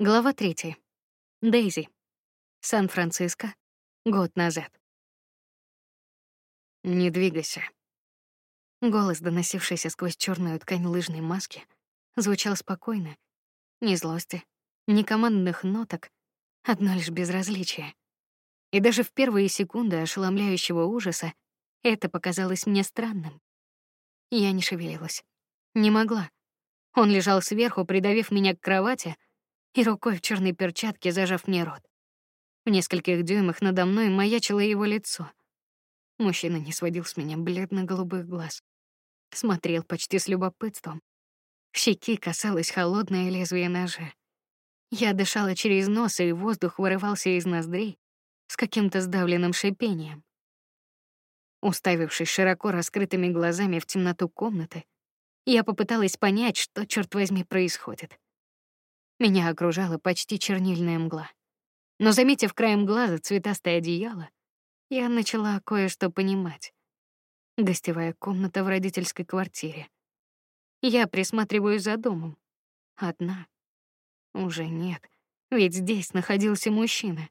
Глава третья. Дейзи. Сан-Франциско. Год назад. Не двигайся. Голос, доносившийся сквозь черную ткань лыжной маски, звучал спокойно, ни злости, ни командных ноток, одно лишь безразличие. И даже в первые секунды ошеломляющего ужаса это показалось мне странным. Я не шевелилась, не могла. Он лежал сверху, придавив меня к кровати, и рукой в черной перчатке зажав мне рот. В нескольких дюймах надо мной маячило его лицо. Мужчина не сводил с меня бледно-голубых глаз. Смотрел почти с любопытством. Щеки касалось холодное лезвие ножа. Я дышала через нос, и воздух вырывался из ноздрей с каким-то сдавленным шипением. Уставившись широко раскрытыми глазами в темноту комнаты, я попыталась понять, что черт возьми происходит. Меня окружала почти чернильная мгла. Но заметив краем глаза цветастое одеяло, я начала кое-что понимать. Гостевая комната в родительской квартире. Я присматриваю за домом. Одна. Уже нет, ведь здесь находился мужчина.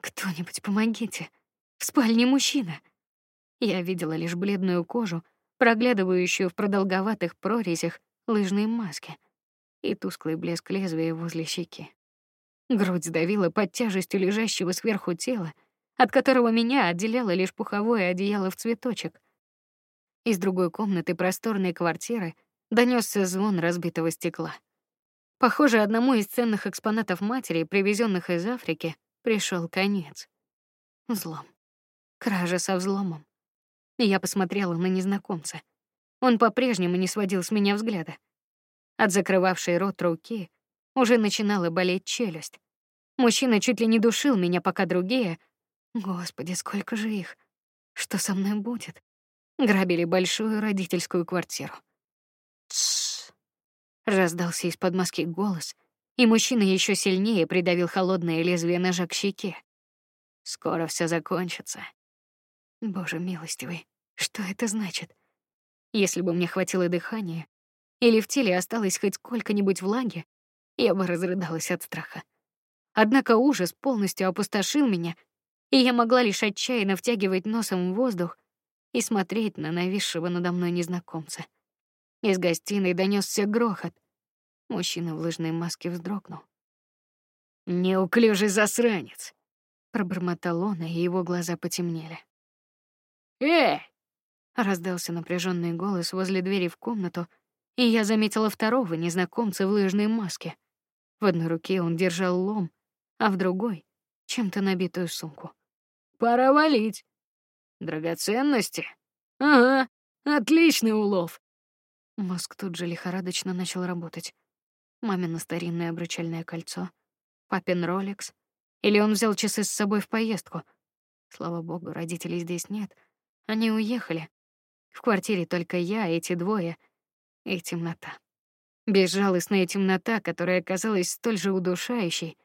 Кто-нибудь помогите. В спальне мужчина. Я видела лишь бледную кожу, проглядывающую в продолговатых прорезях лыжной маски и тусклый блеск лезвия возле щеки. Грудь сдавила под тяжестью лежащего сверху тела, от которого меня отделяло лишь пуховое одеяло в цветочек. Из другой комнаты просторной квартиры донесся звон разбитого стекла. Похоже, одному из ценных экспонатов матери, привезенных из Африки, пришел конец. Взлом. Кража со взломом. Я посмотрела на незнакомца. Он по-прежнему не сводил с меня взгляда. От закрывавшей рот руки уже начинала болеть челюсть. Мужчина чуть ли не душил меня, пока другие... Господи, сколько же их! Что со мной будет? Грабили большую родительскую квартиру. Тссс. Раздался из-под маски голос, и мужчина еще сильнее придавил холодное лезвие ножа к щеке. Скоро все закончится. Боже милостивый, что это значит? Если бы мне хватило дыхания, или в теле осталось хоть сколько-нибудь влаги, я бы разрыдалась от страха. Однако ужас полностью опустошил меня, и я могла лишь отчаянно втягивать носом воздух и смотреть на нависшего надо мной незнакомца. Из гостиной донесся грохот. Мужчина в лыжной маске вздрогнул. Неуклюжий засранец, пробормотал он, и его глаза потемнели. Эй! раздался напряженный голос возле двери в комнату, и я заметила второго незнакомца в лыжной маске. В одной руке он держал лом, а в другой — чем-то набитую сумку. «Пора валить!» «Драгоценности?» «Ага, отличный улов!» Мозг тут же лихорадочно начал работать. Мамино старинное обручальное кольцо, папин Ролекс. Или он взял часы с собой в поездку. Слава богу, родителей здесь нет. Они уехали. В квартире только я, эти двое — и темнота. Безжалостная темнота, которая оказалась столь же удушающей,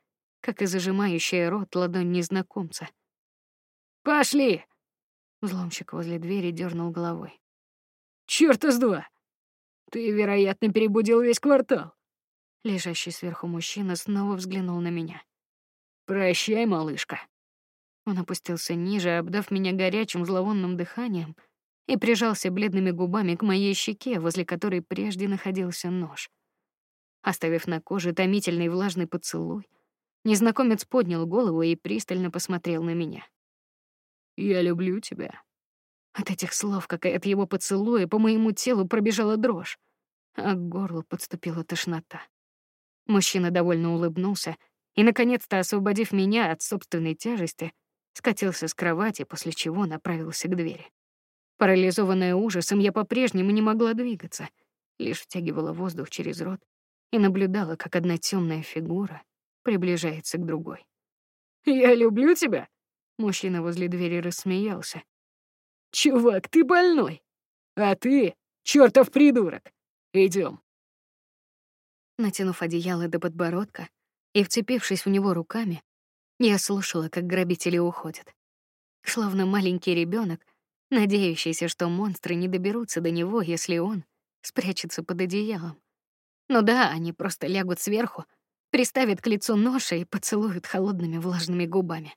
как и зажимающая рот ладонь незнакомца. Пошли! Взломщик возле двери дернул головой. Чёрт из два! Ты, вероятно, перебудил весь квартал. Лежащий сверху мужчина снова взглянул на меня. Прощай, малышка. Он опустился ниже, обдав меня горячим зловонным дыханием, и прижался бледными губами к моей щеке, возле которой прежде находился нож. Оставив на коже томительный влажный поцелуй, незнакомец поднял голову и пристально посмотрел на меня. Я люблю тебя. От этих слов, как и от его поцелуя, по моему телу пробежала дрожь, а к горлу подступила тошнота. Мужчина довольно улыбнулся и, наконец-то освободив меня от собственной тяжести, скатился с кровати, после чего направился к двери. Парализованная ужасом, я по-прежнему не могла двигаться, лишь втягивала воздух через рот и наблюдала, как одна темная фигура приближается к другой. Я люблю тебя. Мужчина возле двери рассмеялся. Чувак, ты больной, а ты чертов придурок. Идем. Натянув одеяло до подбородка и вцепившись в него руками, я слушала, как грабители уходят. Словно маленький ребенок, надеющийся, что монстры не доберутся до него, если он спрячется под одеялом. Ну да, они просто лягут сверху, приставит к лицу нож и поцелует холодными влажными губами.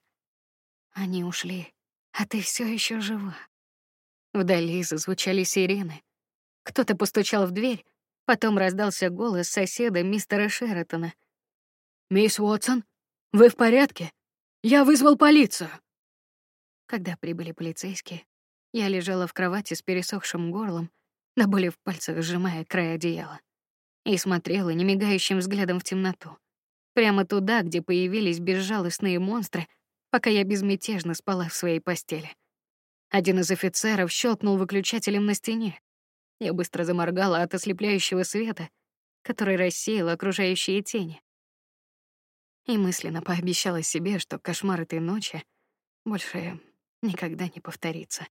Они ушли, а ты все еще жива. Вдали зазвучали сирены. Кто-то постучал в дверь, потом раздался голос соседа мистера Шератона. «Мисс Уотсон, вы в порядке? Я вызвал полицию». Когда прибыли полицейские, я лежала в кровати с пересохшим горлом, до боли в пальцах сжимая край одеяла, и смотрела немигающим взглядом в темноту, прямо туда, где появились безжалостные монстры, пока я безмятежно спала в своей постели. Один из офицеров щелкнул выключателем на стене. Я быстро заморгала от ослепляющего света, который рассеял окружающие тени. И мысленно пообещала себе, что кошмар этой ночи больше никогда не повторится.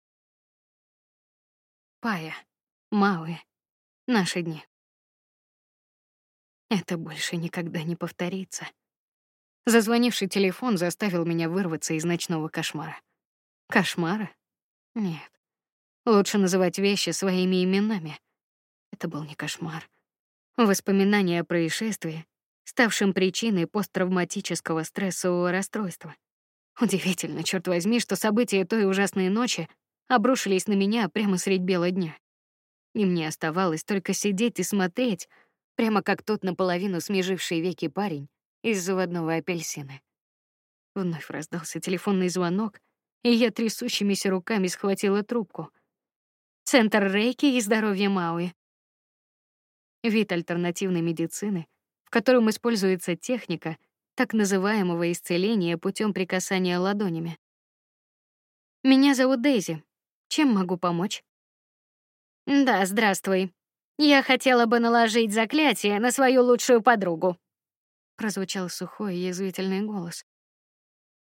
Пая, Мауи, наши дни. Это больше никогда не повторится. Зазвонивший телефон заставил меня вырваться из ночного кошмара. Кошмара? Нет. Лучше называть вещи своими именами. Это был не кошмар. Воспоминания о происшествии, ставшем причиной посттравматического стрессового расстройства. Удивительно, черт возьми, что события той ужасной ночи обрушились на меня прямо средь бела дня. И мне оставалось только сидеть и смотреть, прямо как тот наполовину смеживший веки парень из заводного апельсина. Вновь раздался телефонный звонок, и я трясущимися руками схватила трубку. Центр рейки и здоровья Мауи. Вид альтернативной медицины, в котором используется техника так называемого исцеления путем прикасания ладонями. Меня зовут Дейзи. Чем могу помочь? Да, здравствуй. Я хотела бы наложить заклятие на свою лучшую подругу. Прозвучал сухой язвительный голос.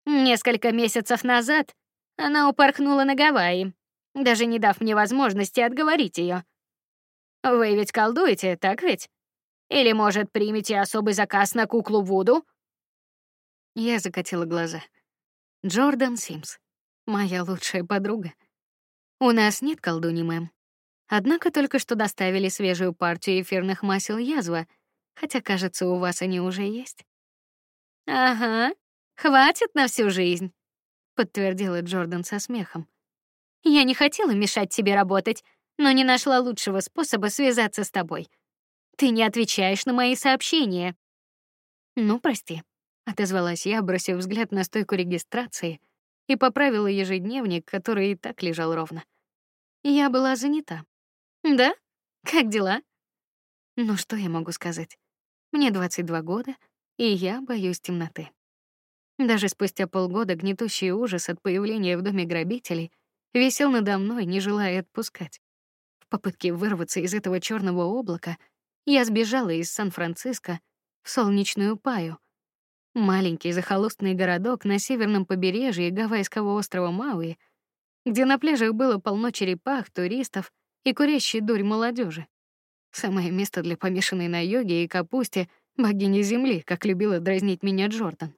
Несколько месяцев назад она упорхнула на Гавайи, даже не дав мне возможности отговорить ее. Вы ведь колдуете, так ведь? Или, может, примете особый заказ на куклу Вуду? Я закатила глаза. Джордан Симс, моя лучшая подруга. У нас нет колдуни, мэм. Однако только что доставили свежую партию эфирных масел язва, хотя, кажется, у вас они уже есть. Ага, Хватит на всю жизнь, подтвердила Джордан со смехом. Я не хотела мешать тебе работать, но не нашла лучшего способа связаться с тобой. Ты не отвечаешь на мои сообщения. Ну, прости, отозвалась я, бросив взгляд на стойку регистрации и поправила ежедневник, который и так лежал ровно. Я была занята. Да? Как дела? Ну что я могу сказать? Мне 22 года, и я боюсь темноты. Даже спустя полгода гнетущий ужас от появления в доме грабителей висел надо мной, не желая отпускать. В попытке вырваться из этого черного облака я сбежала из Сан-Франциско в солнечную Паю, маленький захолустный городок на северном побережье гавайского острова Мауи, где на пляжах было полно черепах, туристов и курящей дурь молодежи. Самое место для помешанной на йоге и капусте богини земли, как любила дразнить меня Джордан.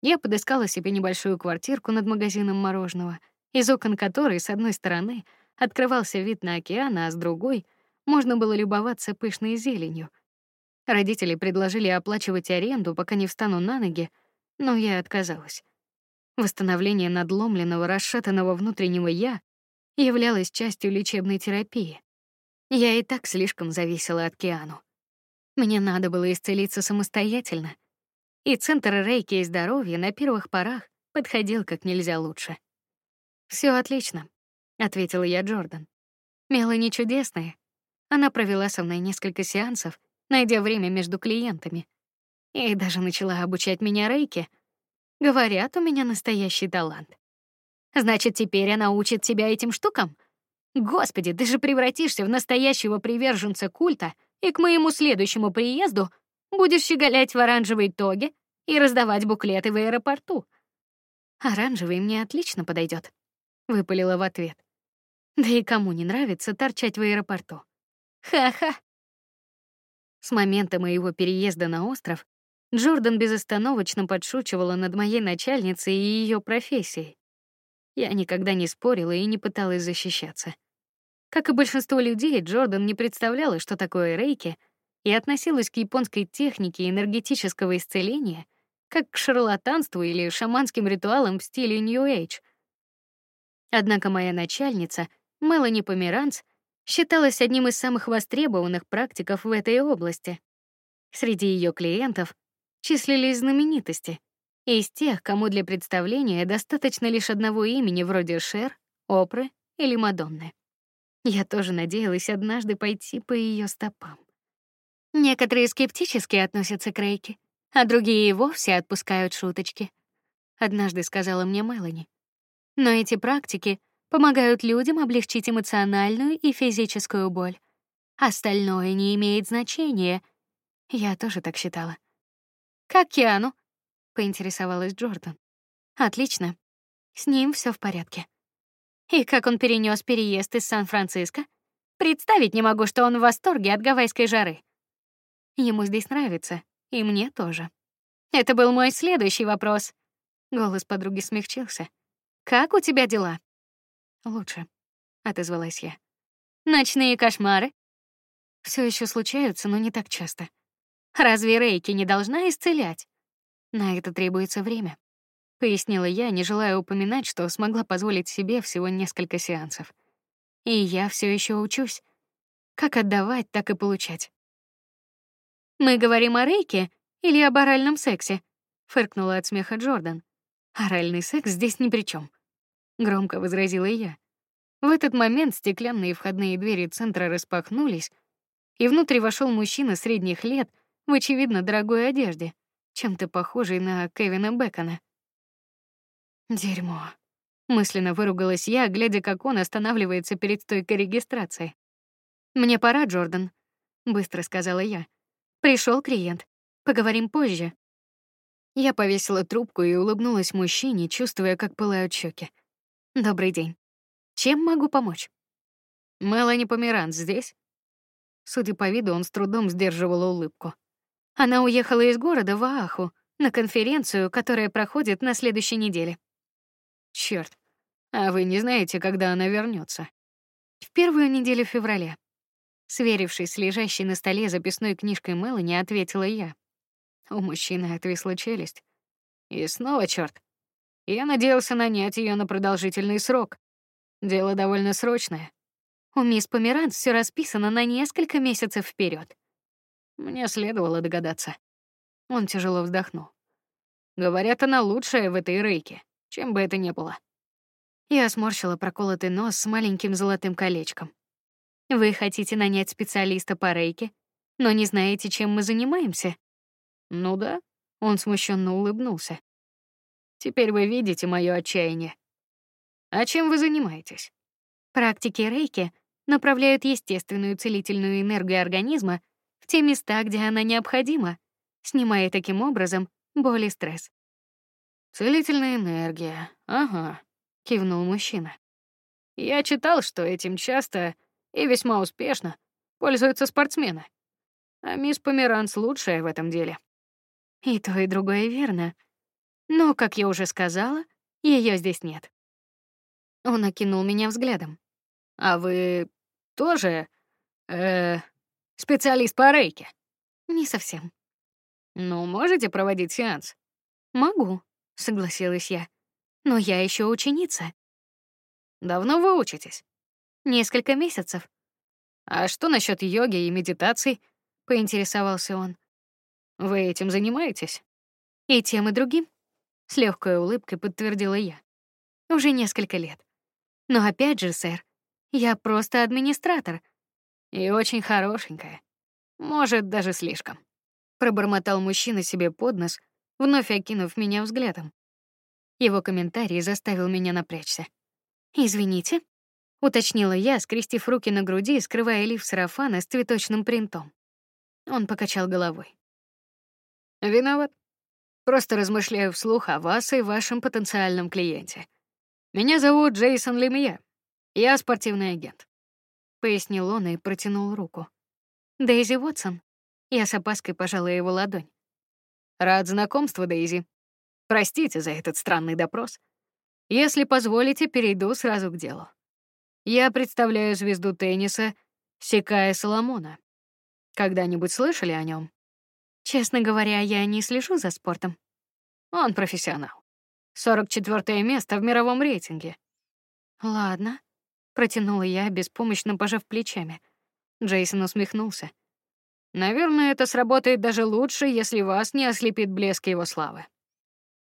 Я подыскала себе небольшую квартирку над магазином мороженого, из окон которой с одной стороны открывался вид на океан, а с другой можно было любоваться пышной зеленью. Родители предложили оплачивать аренду, пока не встану на ноги, но я отказалась. Восстановление надломленного, расшатанного внутреннего я являлось частью лечебной терапии. Я и так слишком зависела от Киану. Мне надо было исцелиться самостоятельно, и центр рейки и здоровья на первых порах подходил как нельзя лучше. Все отлично, ответила я Джордан. Мелани чудесная. Она провела со мной несколько сеансов, найдя время между клиентами, и даже начала обучать меня рейке. Говорят, у меня настоящий талант. Значит, теперь она учит тебя этим штукам? Господи, ты же превратишься в настоящего приверженца культа, и к моему следующему приезду Будешь щеголять в оранжевой тоге и раздавать буклеты в аэропорту. Оранжевый мне отлично подойдет, выпалила в ответ. Да и кому не нравится торчать в аэропорту? Ха-ха. С момента моего переезда на остров Джордан безостановочно подшучивала над моей начальницей и ее профессией. Я никогда не спорила и не пыталась защищаться. Как и большинство людей, Джордан не представляла, что такое рейки — и относилась к японской технике энергетического исцеления как к шарлатанству или шаманским ритуалам в стиле New Age. Однако моя начальница, Мелани Померанц, считалась одним из самых востребованных практиков в этой области. Среди ее клиентов числились знаменитости, из тех, кому для представления достаточно лишь одного имени вроде Шер, Опры или Мадонны. Я тоже надеялась однажды пойти по ее стопам. Некоторые скептически относятся к Рейке, а другие и вовсе отпускают шуточки. Однажды сказала мне Мелани. Но эти практики помогают людям облегчить эмоциональную и физическую боль. Остальное не имеет значения. Я тоже так считала. Как Киану? поинтересовалась Джордан. Отлично. С ним все в порядке. И как он перенес переезд из Сан-Франциско? Представить не могу, что он в восторге от гавайской жары. Ему здесь нравится, и мне тоже. Это был мой следующий вопрос. Голос подруги смягчился. Как у тебя дела? Лучше, отозвалась я. Ночные кошмары все еще случаются, но не так часто. Разве Рейки не должна исцелять? На это требуется время, пояснила я, не желая упоминать, что смогла позволить себе всего несколько сеансов. И я все еще учусь, как отдавать, так и получать. Мы говорим о рейке или об оральном сексе? фыркнула от смеха Джордан. Оральный секс здесь ни при чем, громко возразила я. В этот момент стеклянные входные двери центра распахнулись, и внутрь вошел мужчина средних лет в очевидно дорогой одежде чем-то похожий на Кевина Бэкона. Дерьмо. Мысленно выругалась я, глядя, как он останавливается перед стойкой регистрации. Мне пора, Джордан, быстро сказала я. Пришел клиент. Поговорим позже. Я повесила трубку и улыбнулась мужчине, чувствуя, как пылают щеки. Добрый день. Чем могу помочь? Мелани Померанц здесь? Судя по виду, он с трудом сдерживал улыбку. Она уехала из города в Ааху на конференцию, которая проходит на следующей неделе. Черт, а вы не знаете, когда она вернется? В первую неделю февраля. Сверившись с лежащей на столе записной книжкой Мелани, ответила я. У мужчины отвисла челюсть. И снова черт. Я надеялся нанять ее на продолжительный срок. Дело довольно срочное. У мисс Померанц все расписано на несколько месяцев вперед. Мне следовало догадаться. Он тяжело вздохнул. Говорят, она лучшая в этой рейке, чем бы это ни было. Я сморщила проколотый нос с маленьким золотым колечком. Вы хотите нанять специалиста по рейке, но не знаете, чем мы занимаемся? Ну да, он смущенно улыбнулся. Теперь вы видите мое отчаяние. А чем вы занимаетесь? Практики рейки направляют естественную целительную энергию организма в те места, где она необходима, снимая таким образом боль и стресс. Целительная энергия. Ага, кивнул мужчина. Я читал, что этим часто и весьма успешно пользуются спортсмены. А мисс Померанц лучшая в этом деле. И то, и другое верно. Но, как я уже сказала, ее здесь нет. Он окинул меня взглядом. А вы тоже э Специалист по рейке? Не совсем. Ну, можете проводить сеанс? Могу, согласилась я. Но я еще ученица. Давно вы учитесь? Несколько месяцев. А что насчет йоги и медитаций? поинтересовался он. Вы этим занимаетесь? И тем, и другим, с легкой улыбкой подтвердила я. Уже несколько лет. Но опять же, сэр, я просто администратор, и очень хорошенькая. Может, даже слишком. Пробормотал мужчина себе под нос, вновь окинув меня взглядом. Его комментарий заставил меня напрячься. Извините, уточнила я, скрестив руки на груди, скрывая лиф сарафана с цветочным принтом. Он покачал головой. Виноват. Просто размышляю вслух о вас и вашем потенциальном клиенте. Меня зовут Джейсон Лемье. Я спортивный агент пояснил он и протянул руку. Дейзи Уотсон. Я с опаской пожала его ладонь. Рад знакомству, Дейзи. Простите за этот странный допрос. Если позволите, перейду сразу к делу. Я представляю звезду тенниса Сикая Соломона. Когда-нибудь слышали о нем? Честно говоря, я не слежу за спортом. Он профессионал. 44 место в мировом рейтинге. Ладно, протянула я, беспомощно пожав плечами. Джейсон усмехнулся. Наверное, это сработает даже лучше, если вас не ослепит блеск его славы.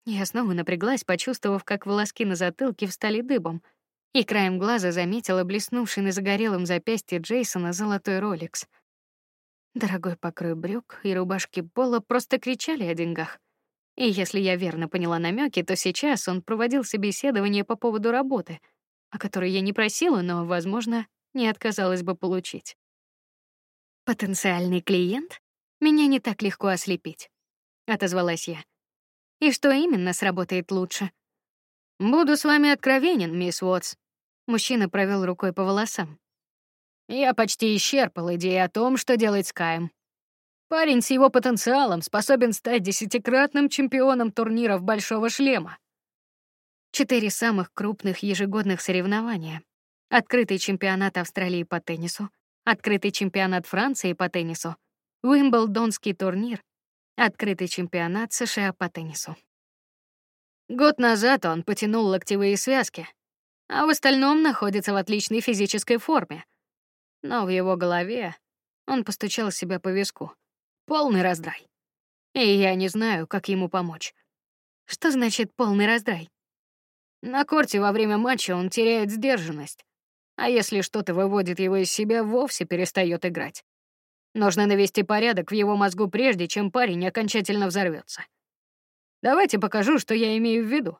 Я снова напряглась, почувствовав, как волоски на затылке встали дыбом, и краем глаза заметила блеснувший на загорелом запястье Джейсона золотой Rolex. Дорогой покрой брюк и рубашки пола просто кричали о деньгах. И если я верно поняла намеки, то сейчас он проводил собеседование по поводу работы, о которой я не просила, но, возможно, не отказалась бы получить. Потенциальный клиент? Меня не так легко ослепить, отозвалась я. И что именно сработает лучше? Буду с вами откровенен, мисс Уотс. Мужчина провел рукой по волосам. Я почти исчерпал идею о том, что делать с Каем. Парень с его потенциалом способен стать десятикратным чемпионом турниров Большого шлема. Четыре самых крупных ежегодных соревнования. Открытый чемпионат Австралии по теннису, открытый чемпионат Франции по теннису, Уимблдонский турнир, открытый чемпионат США по теннису. Год назад он потянул локтевые связки, а в остальном находится в отличной физической форме — но в его голове он постучал себя по виску. Полный раздрай. И я не знаю, как ему помочь. Что значит полный раздрай? На корте во время матча он теряет сдержанность, а если что-то выводит его из себя, вовсе перестает играть. Нужно навести порядок в его мозгу прежде, чем парень окончательно взорвется. Давайте покажу, что я имею в виду.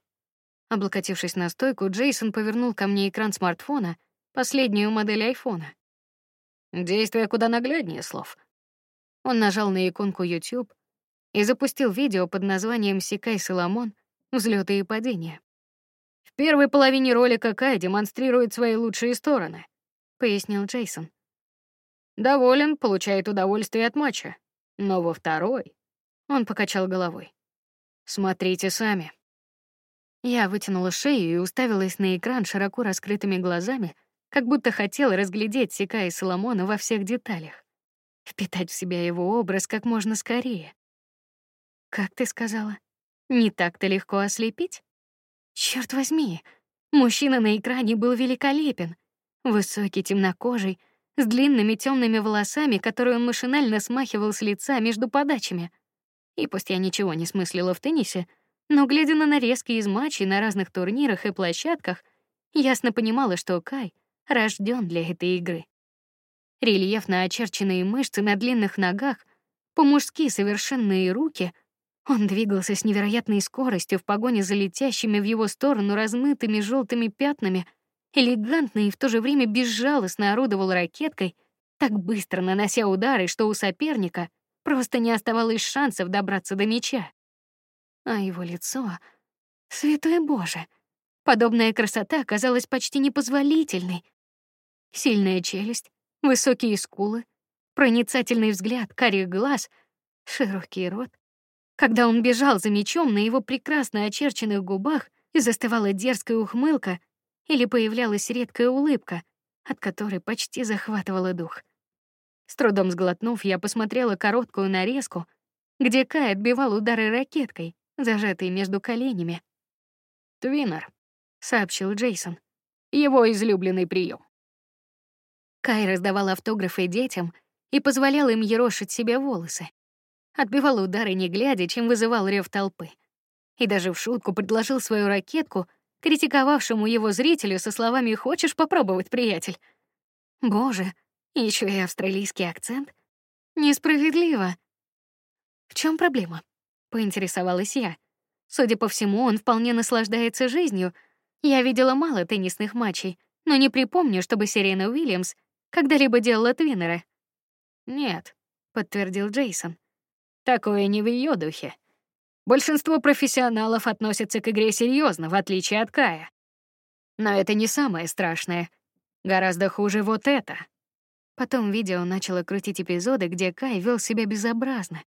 Облокотившись на стойку, Джейсон повернул ко мне экран смартфона, последнюю модель айфона. Действие куда нагляднее слов. Он нажал на иконку YouTube и запустил видео под названием «Сикай Соломон. Взлеты и падения». В первой половине ролика Кай демонстрирует свои лучшие стороны, пояснил Джейсон. Доволен, получает удовольствие от матча. Но во второй он покачал головой. Смотрите сами. Я вытянула шею и уставилась на экран широко раскрытыми глазами, как будто хотел разглядеть Сика и Соломона во всех деталях, впитать в себя его образ как можно скорее. Как ты сказала, не так-то легко ослепить? Черт возьми, мужчина на экране был великолепен, высокий, темнокожий, с длинными темными волосами, которые он машинально смахивал с лица между подачами. И пусть я ничего не смыслила в теннисе, но глядя на нарезки из матчей на разных турнирах и площадках, ясно понимала, что Кай рожден для этой игры. Рельефно очерченные мышцы на длинных ногах, по-мужски совершенные руки. Он двигался с невероятной скоростью в погоне за летящими в его сторону размытыми желтыми пятнами, элегантно и в то же время безжалостно орудовал ракеткой, так быстро нанося удары, что у соперника просто не оставалось шансов добраться до мяча. А его лицо, святой Боже, подобная красота казалась почти непозволительной, Сильная челюсть, высокие скулы, проницательный взгляд карих глаз, широкий рот. Когда он бежал за мечом, на его прекрасно очерченных губах застывала дерзкая ухмылка или появлялась редкая улыбка, от которой почти захватывала дух. С трудом сглотнув, я посмотрела короткую нарезку, где Кай отбивал удары ракеткой, зажатой между коленями. «Твиннер», — сообщил Джейсон, — «его излюбленный прием. Кай раздавал автографы детям и позволял им ерошить себе волосы. Отбивал удары не глядя, чем вызывал рев толпы. И даже в шутку предложил свою ракетку критиковавшему его зрителю со словами «Хочешь попробовать, приятель?» Боже, еще и австралийский акцент. Несправедливо. В чем проблема? Поинтересовалась я. Судя по всему, он вполне наслаждается жизнью. Я видела мало теннисных матчей, но не припомню, чтобы Серена Уильямс когда-либо делала твиннеры? Нет, подтвердил Джейсон. Такое не в ее духе. Большинство профессионалов относятся к игре серьезно, в отличие от Кая. Но это не самое страшное. Гораздо хуже вот это. Потом видео начало крутить эпизоды, где Кай вел себя безобразно,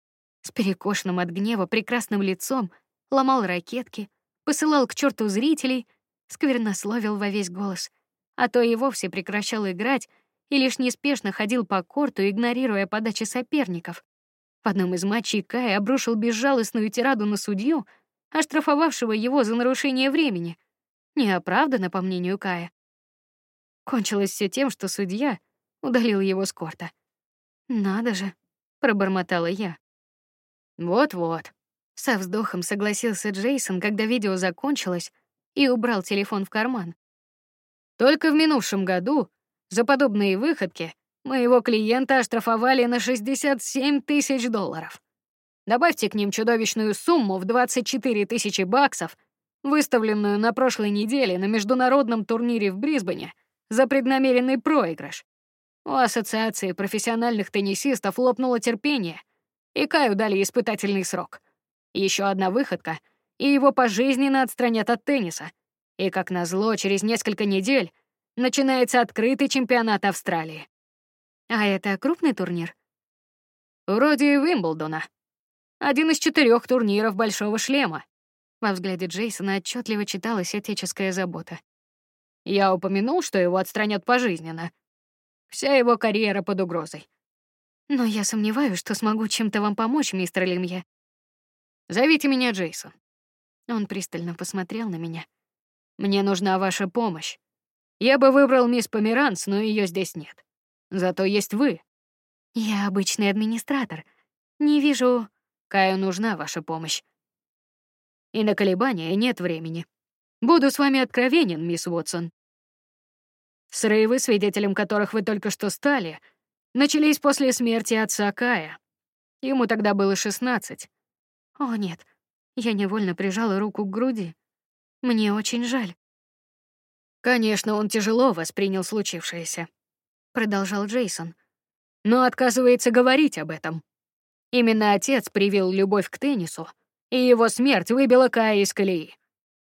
с перекошенным от гнева прекрасным лицом, ломал ракетки, посылал к черту зрителей, сквернословил во весь голос, а то и вовсе прекращал играть и лишь неспешно ходил по корту, игнорируя подачи соперников. В одном из матчей Кай обрушил безжалостную тираду на судью, оштрафовавшего его за нарушение времени. Неоправданно, по мнению Кая. Кончилось все тем, что судья удалил его с корта. Надо же, пробормотала я. Вот-вот. Со вздохом согласился Джейсон, когда видео закончилось, и убрал телефон в карман. Только в минувшем году за подобные выходки моего клиента оштрафовали на 67 тысяч долларов. Добавьте к ним чудовищную сумму в 24 тысячи баксов, выставленную на прошлой неделе на международном турнире в Брисбене за преднамеренный проигрыш. У ассоциации профессиональных теннисистов лопнуло терпение, и Каю дали испытательный срок. Еще одна выходка, и его пожизненно отстранят от тенниса. И как назло, через несколько недель начинается открытый чемпионат Австралии. А это крупный турнир? Вроде Вимблдона. Один из четырех турниров Большого шлема. Во взгляде Джейсона отчетливо читалась отеческая забота. Я упомянул, что его отстранят пожизненно. Вся его карьера под угрозой. Но я сомневаюсь, что смогу чем-то вам помочь, мистер Лемье. Зовите меня Джейсон. Он пристально посмотрел на меня. Мне нужна ваша помощь. Я бы выбрал мисс Померанц, но ее здесь нет. Зато есть вы. Я обычный администратор. Не вижу... Каю нужна ваша помощь. И на колебания нет времени. Буду с вами откровенен, мисс Уотсон. Срывы, свидетелем которых вы только что стали, начались после смерти отца Кая. Ему тогда было шестнадцать. О, нет. Я невольно прижала руку к груди. Мне очень жаль. Конечно, он тяжело воспринял случившееся, продолжал Джейсон. Но отказывается говорить об этом. Именно отец привил любовь к теннису, и его смерть выбила Кая из колеи.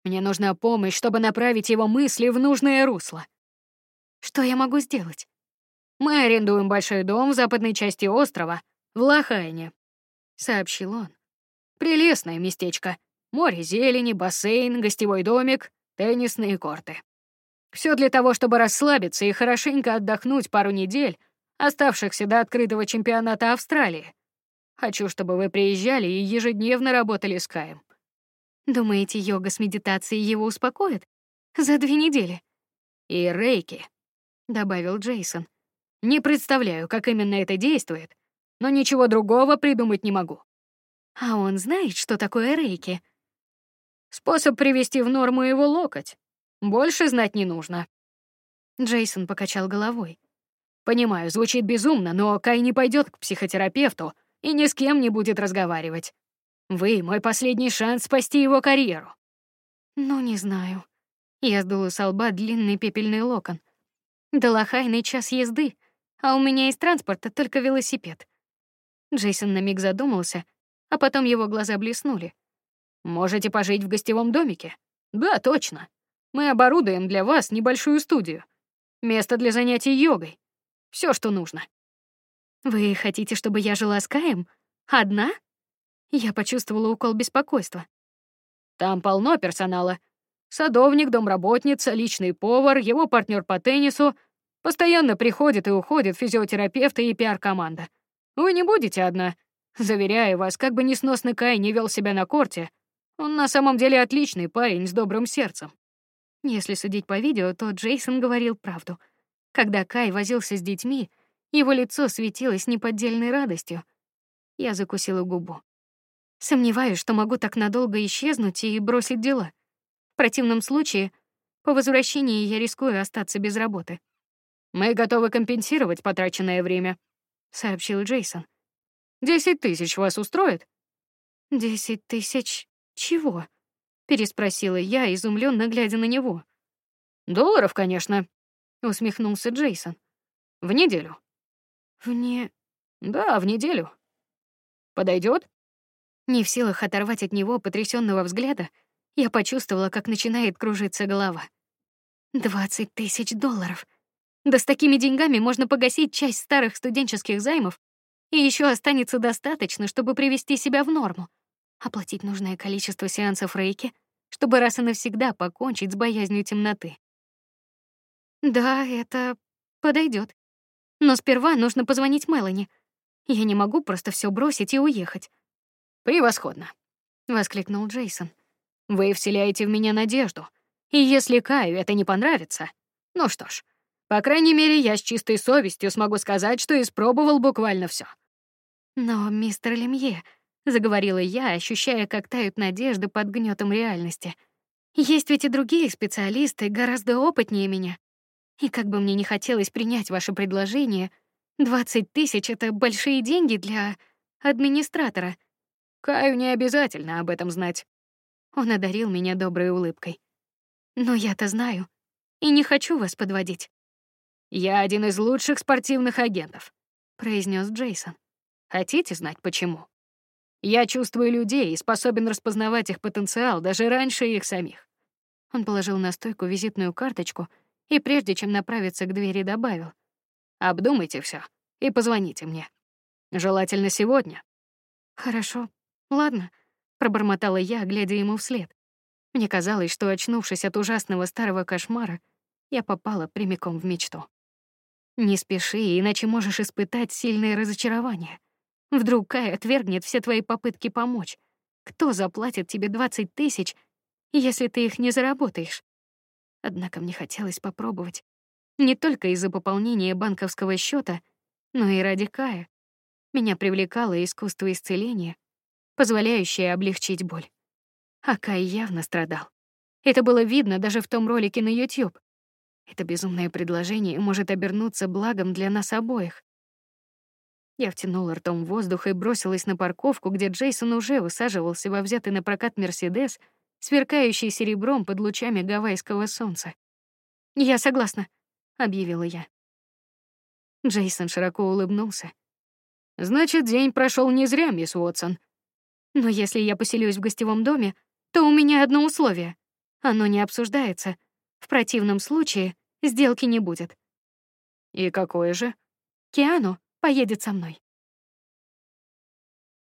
Мне нужна помощь, чтобы направить его мысли в нужное русло. Что я могу сделать? Мы арендуем большой дом в западной части острова, в Лохайне, сообщил он. Прелестное местечко. Море зелени, бассейн, гостевой домик, теннисные корты. Все для того, чтобы расслабиться и хорошенько отдохнуть пару недель, оставшихся до открытого чемпионата Австралии. Хочу, чтобы вы приезжали и ежедневно работали с Каем. Думаете, йога с медитацией его успокоит? За две недели. И рейки добавил Джейсон. Не представляю, как именно это действует, но ничего другого придумать не могу. А он знает, что такое рейки. Способ привести в норму его локоть. Больше знать не нужно. Джейсон покачал головой. Понимаю, звучит безумно, но Кай не пойдет к психотерапевту и ни с кем не будет разговаривать. Вы — мой последний шанс спасти его карьеру. Ну, не знаю. Я сдула с лба длинный пепельный локон. До Лохайной час езды, а у меня из транспорта только велосипед. Джейсон на миг задумался, а потом его глаза блеснули. Можете пожить в гостевом домике? Да, точно. Мы оборудуем для вас небольшую студию. Место для занятий йогой. Все, что нужно. Вы хотите, чтобы я жила с Каем? Одна? Я почувствовала укол беспокойства. Там полно персонала. Садовник, домработница, личный повар, его партнер по теннису. Постоянно приходит и уходит физиотерапевты и пиар-команда. Вы не будете одна. Заверяю вас, как бы несносный Кай не вел себя на корте, он на самом деле отличный парень с добрым сердцем. Если судить по видео, то Джейсон говорил правду. Когда Кай возился с детьми, его лицо светилось неподдельной радостью. Я закусила губу. Сомневаюсь, что могу так надолго исчезнуть и бросить дела. В противном случае, по возвращении я рискую остаться без работы. Мы готовы компенсировать потраченное время, сообщил Джейсон. Десять тысяч вас устроит? Десять тысяч чего? Переспросила я, изумленно глядя на него. Долларов, конечно, усмехнулся Джейсон. В неделю. В не... Да, в неделю. Подойдет? Не в силах оторвать от него потрясенного взгляда, я почувствовала, как начинает кружиться голова. Двадцать тысяч долларов. Да с такими деньгами можно погасить часть старых студенческих займов, и еще останется достаточно, чтобы привести себя в норму. Оплатить нужное количество сеансов рейки, чтобы раз и навсегда покончить с боязнью темноты. Да, это подойдет. Но сперва нужно позвонить Мелани. Я не могу просто все бросить и уехать. Превосходно, воскликнул Джейсон. Вы вселяете в меня надежду. И если Каю это не понравится, ну что ж, по крайней мере, я с чистой совестью смогу сказать, что испробовал буквально все. Но, мистер Лемье, заговорила я, ощущая, как тают надежды под гнетом реальности. Есть ведь и другие специалисты, гораздо опытнее меня. И как бы мне не хотелось принять ваше предложение, двадцать тысяч — это большие деньги для администратора. Каю не обязательно об этом знать. Он одарил меня доброй улыбкой. Но я-то знаю и не хочу вас подводить. Я один из лучших спортивных агентов, произнес Джейсон. Хотите знать почему? Я чувствую людей и способен распознавать их потенциал даже раньше их самих. Он положил на стойку визитную карточку и прежде чем направиться к двери, добавил: "Обдумайте все и позвоните мне. Желательно сегодня". "Хорошо. Ладно", пробормотала я, глядя ему вслед. Мне казалось, что очнувшись от ужасного старого кошмара, я попала прямиком в мечту. Не спеши, иначе можешь испытать сильное разочарование. Вдруг Кай отвергнет все твои попытки помочь. Кто заплатит тебе двадцать тысяч, если ты их не заработаешь? Однако мне хотелось попробовать. Не только из-за пополнения банковского счета, но и ради Кая. Меня привлекало искусство исцеления, позволяющее облегчить боль. А Кай явно страдал. Это было видно даже в том ролике на YouTube. Это безумное предложение может обернуться благом для нас обоих. Я втянула ртом воздух и бросилась на парковку, где Джейсон уже усаживался во взятый на прокат Мерседес, сверкающий серебром под лучами гавайского солнца. "Я согласна", объявила я. Джейсон широко улыбнулся. Значит, день прошел не зря, мисс Уотсон. Но если я поселюсь в гостевом доме, то у меня одно условие. Оно не обсуждается. В противном случае сделки не будет. И какое же? Киану поедет со мной.